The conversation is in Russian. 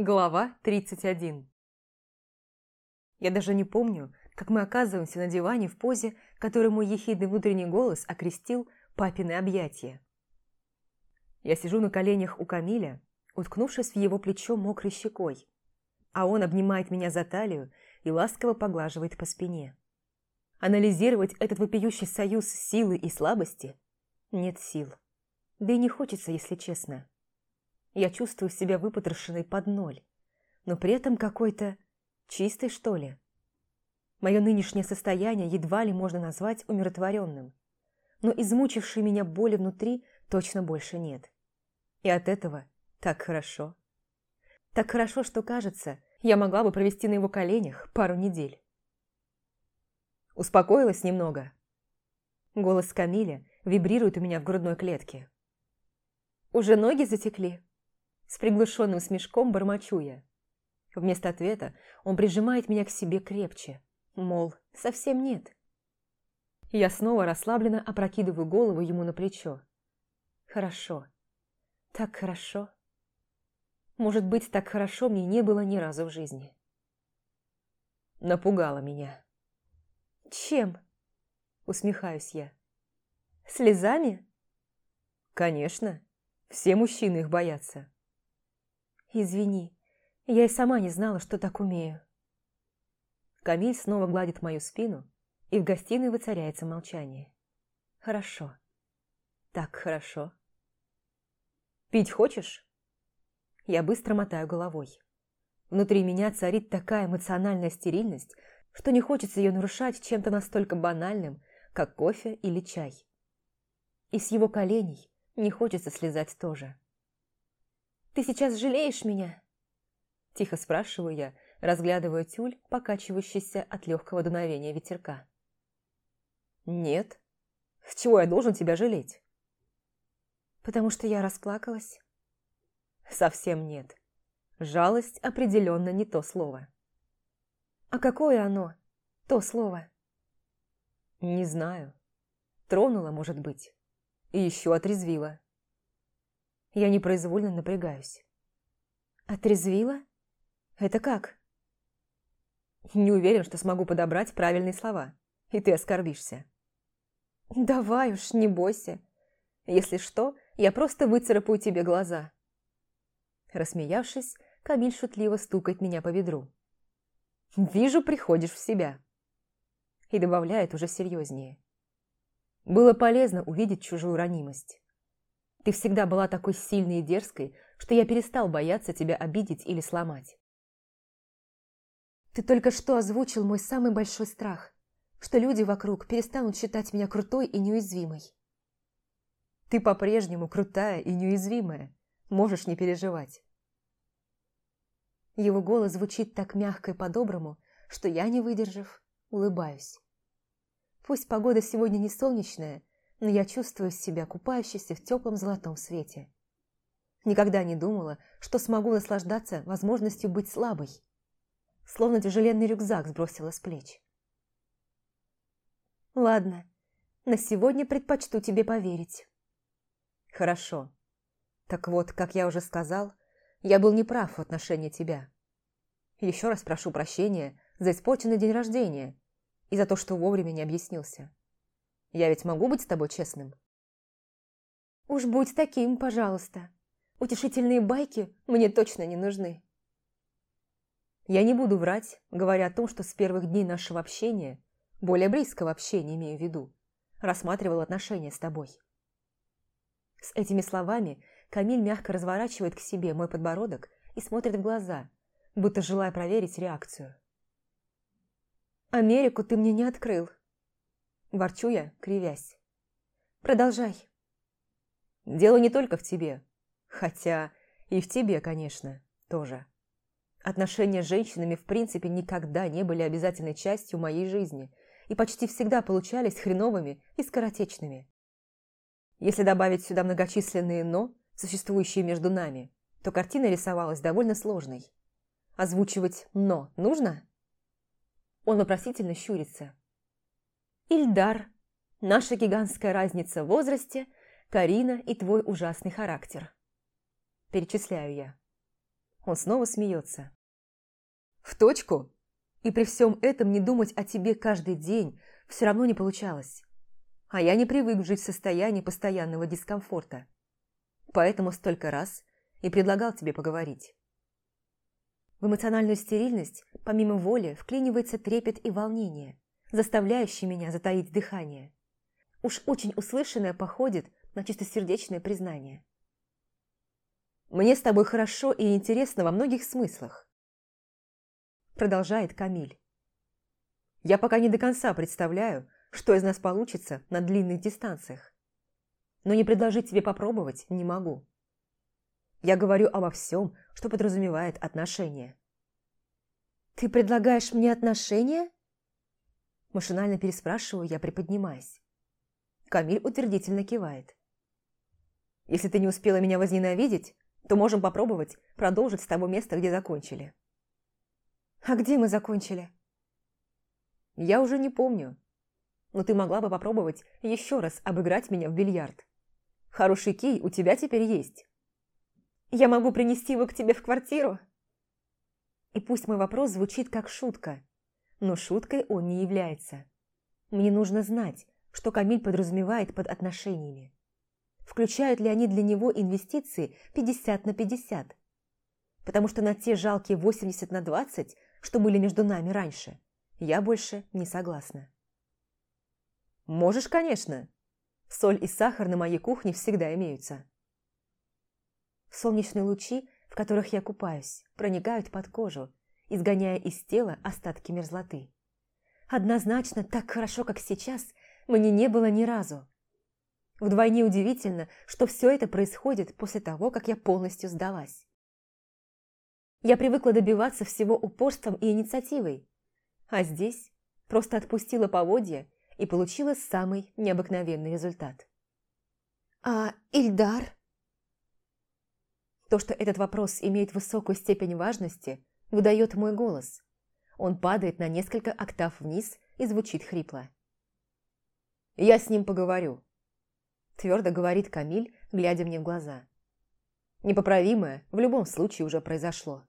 Глава 31 Я даже не помню, как мы оказываемся на диване в позе, которую мой ехидный внутренний голос окрестил папины объятия. Я сижу на коленях у Камиля, уткнувшись в его плечо мокрой щекой, а он обнимает меня за талию и ласково поглаживает по спине. Анализировать этот вопиющий союз силы и слабости нет сил. Да и не хочется, если честно. Я чувствую себя выпотрошенной под ноль, но при этом какой-то чистой, что ли. Мое нынешнее состояние едва ли можно назвать умиротворенным, но измучившей меня боли внутри точно больше нет. И от этого так хорошо. Так хорошо, что кажется, я могла бы провести на его коленях пару недель. Успокоилась немного. Голос Камиля вибрирует у меня в грудной клетке. «Уже ноги затекли?» С приглушенным смешком бормочу я. Вместо ответа он прижимает меня к себе крепче. Мол, совсем нет. Я снова расслабленно опрокидываю голову ему на плечо. Хорошо. Так хорошо. Может быть, так хорошо мне не было ни разу в жизни. Напугала меня. Чем? Усмехаюсь я. Слезами? Конечно. Все мужчины их боятся. «Извини, я и сама не знала, что так умею». Камиль снова гладит мою спину, и в гостиной воцаряется молчание. «Хорошо. Так хорошо». «Пить хочешь?» Я быстро мотаю головой. Внутри меня царит такая эмоциональная стерильность, что не хочется ее нарушать чем-то настолько банальным, как кофе или чай. И с его коленей не хочется слезать тоже. Ты сейчас жалеешь меня?» Тихо спрашиваю я, разглядывая тюль, покачивающийся от легкого дуновения ветерка. «Нет. С чего я должен тебя жалеть?» «Потому что я расплакалась?» «Совсем нет. Жалость определенно не то слово». «А какое оно, то слово?» «Не знаю. Тронула, может быть. И еще отрезвила». Я непроизвольно напрягаюсь. «Отрезвила? Это как?» «Не уверен, что смогу подобрать правильные слова, и ты оскорбишься». «Давай уж, не бойся. Если что, я просто выцарапаю тебе глаза». Рассмеявшись, Камиль шутливо стукает меня по бедру. «Вижу, приходишь в себя». И добавляет уже серьезнее. Было полезно увидеть чужую ранимость. Ты всегда была такой сильной и дерзкой, что я перестал бояться тебя обидеть или сломать. Ты только что озвучил мой самый большой страх, что люди вокруг перестанут считать меня крутой и неуязвимой. Ты по-прежнему крутая и неуязвимая, можешь не переживать. Его голос звучит так мягко и по-доброму, что я, не выдержав, улыбаюсь. Пусть погода сегодня не солнечная, но я чувствую себя купающейся в теплом золотом свете. Никогда не думала, что смогу наслаждаться возможностью быть слабой. Словно тяжеленный рюкзак сбросила с плеч. Ладно, на сегодня предпочту тебе поверить. Хорошо. Так вот, как я уже сказал, я был неправ в отношении тебя. Еще раз прошу прощения за испорченный день рождения и за то, что вовремя не объяснился. Я ведь могу быть с тобой честным?» «Уж будь таким, пожалуйста. Утешительные байки мне точно не нужны». Я не буду врать, говоря о том, что с первых дней нашего общения, более близкого общения имею в виду, рассматривал отношения с тобой. С этими словами Камиль мягко разворачивает к себе мой подбородок и смотрит в глаза, будто желая проверить реакцию. «Америку ты мне не открыл», Ворчу я, кривясь. Продолжай. Дело не только в тебе. Хотя и в тебе, конечно, тоже. Отношения с женщинами в принципе никогда не были обязательной частью моей жизни и почти всегда получались хреновыми и скоротечными. Если добавить сюда многочисленные «но», существующие между нами, то картина рисовалась довольно сложной. Озвучивать «но» нужно? Он вопросительно щурится. Ильдар, наша гигантская разница в возрасте, Карина и твой ужасный характер. Перечисляю я. Он снова смеется. В точку? И при всем этом не думать о тебе каждый день все равно не получалось. А я не привык жить в состоянии постоянного дискомфорта. Поэтому столько раз и предлагал тебе поговорить. В эмоциональную стерильность, помимо воли, вклинивается трепет и волнение, заставляющий меня затаить дыхание. Уж очень услышанное походит на чистосердечное признание. «Мне с тобой хорошо и интересно во многих смыслах», продолжает Камиль. «Я пока не до конца представляю, что из нас получится на длинных дистанциях, но не предложить тебе попробовать не могу. Я говорю обо всем, что подразумевает отношения». «Ты предлагаешь мне отношения?» Машинально переспрашиваю я, приподнимаясь. Камиль утвердительно кивает. «Если ты не успела меня возненавидеть, то можем попробовать продолжить с того места, где закончили». «А где мы закончили?» «Я уже не помню. Но ты могла бы попробовать еще раз обыграть меня в бильярд. Хороший кий у тебя теперь есть». «Я могу принести его к тебе в квартиру?» И пусть мой вопрос звучит как шутка, но шуткой он не является. Мне нужно знать, что Камиль подразумевает под отношениями. Включают ли они для него инвестиции 50 на 50? Потому что на те жалкие 80 на 20, что были между нами раньше, я больше не согласна. Можешь, конечно. Соль и сахар на моей кухне всегда имеются. Солнечные лучи, в которых я купаюсь, проникают под кожу, изгоняя из тела остатки мерзлоты. Однозначно, так хорошо, как сейчас, мне не было ни разу. Вдвойне удивительно, что все это происходит после того, как я полностью сдалась. Я привыкла добиваться всего упорством и инициативой, а здесь просто отпустила поводья и получила самый необыкновенный результат. «А Ильдар?» То, что этот вопрос имеет высокую степень важности, выдает мой голос. Он падает на несколько октав вниз и звучит хрипло. Я с ним поговорю», – твердо говорит Камиль, глядя мне в глаза. «Непоправимое в любом случае уже произошло».